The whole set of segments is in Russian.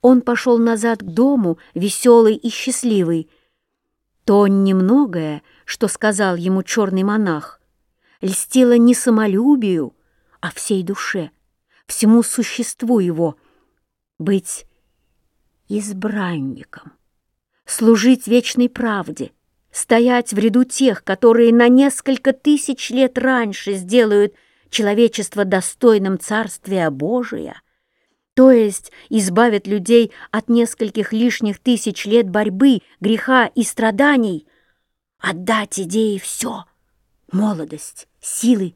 он пошел назад к дому, веселый и счастливый. То немногое, что сказал ему черный монах, льстило не самолюбию, а всей душе, всему существу его, быть избранником, служить вечной правде, стоять в ряду тех, которые на несколько тысяч лет раньше сделают человечество достойным Царствия Божия, то есть избавят людей от нескольких лишних тысяч лет борьбы, греха и страданий, отдать идее все — молодость, силы,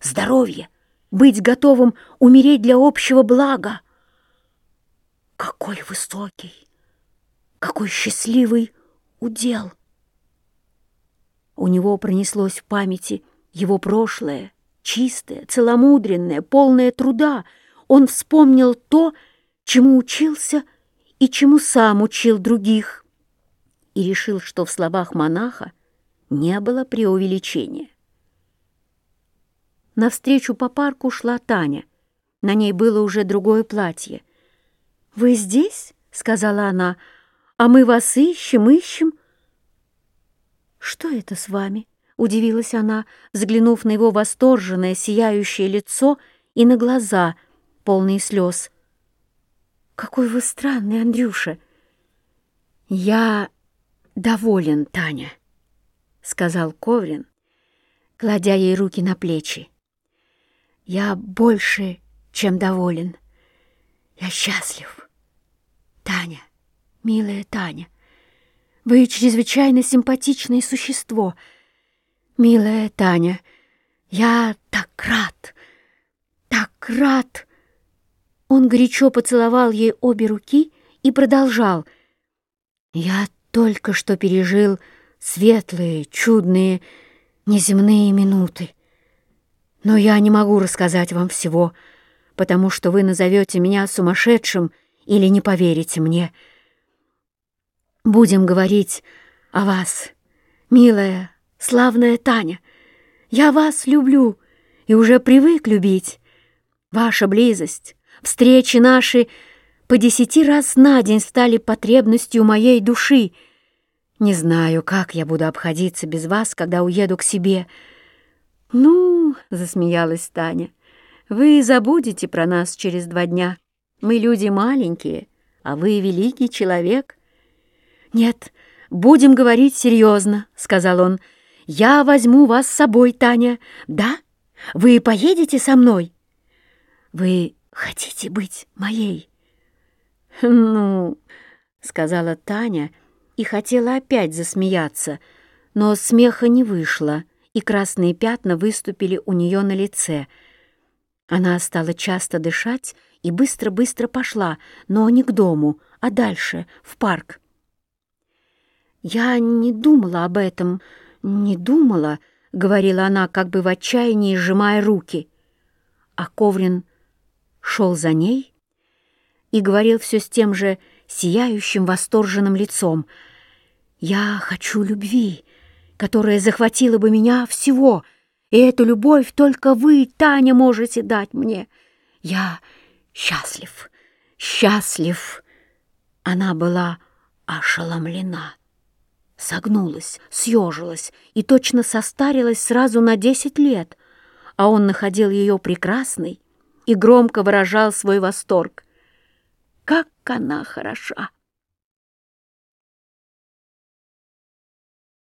здоровье, быть готовым умереть для общего блага. Какой высокий, какой счастливый удел! У него пронеслось в памяти его прошлое, чистое, целомудренное, полное труда. Он вспомнил то, чему учился и чему сам учил других, и решил, что в словах монаха не было преувеличения. Навстречу по парку шла Таня. На ней было уже другое платье. «Вы здесь?» — сказала она. «А мы вас ищем, ищем». «Что это с вами?» — удивилась она, взглянув на его восторженное, сияющее лицо и на глаза, полные слез. «Какой вы странный, Андрюша!» «Я доволен, Таня», — сказал Коврин, кладя ей руки на плечи. Я больше, чем доволен. Я счастлив. Таня, милая Таня, вы чрезвычайно симпатичное существо. Милая Таня, я так рад, так рад. Он горячо поцеловал ей обе руки и продолжал. Я только что пережил светлые, чудные, неземные минуты. Но я не могу рассказать вам всего, потому что вы назовете меня сумасшедшим или не поверите мне. Будем говорить о вас, милая, славная Таня. Я вас люблю и уже привык любить. Ваша близость, встречи наши по десяти раз на день стали потребностью моей души. Не знаю, как я буду обходиться без вас, когда уеду к себе, — «Ну, — засмеялась Таня, — вы забудете про нас через два дня. Мы люди маленькие, а вы великий человек». «Нет, будем говорить серьезно», — сказал он. «Я возьму вас с собой, Таня. Да? Вы поедете со мной?» «Вы хотите быть моей?» «Ну...» — сказала Таня и хотела опять засмеяться, но смеха не вышло и красные пятна выступили у нее на лице. Она стала часто дышать и быстро-быстро пошла, но не к дому, а дальше, в парк. «Я не думала об этом, не думала», — говорила она, как бы в отчаянии сжимая руки. А Коврин шел за ней и говорил все с тем же сияющим восторженным лицом. «Я хочу любви, которая захватила бы меня всего, и эту любовь только вы, Таня, можете дать мне. Я счастлив, счастлив. Она была ошеломлена, согнулась, съежилась и точно состарилась сразу на десять лет, а он находил ее прекрасной и громко выражал свой восторг. Как она хороша!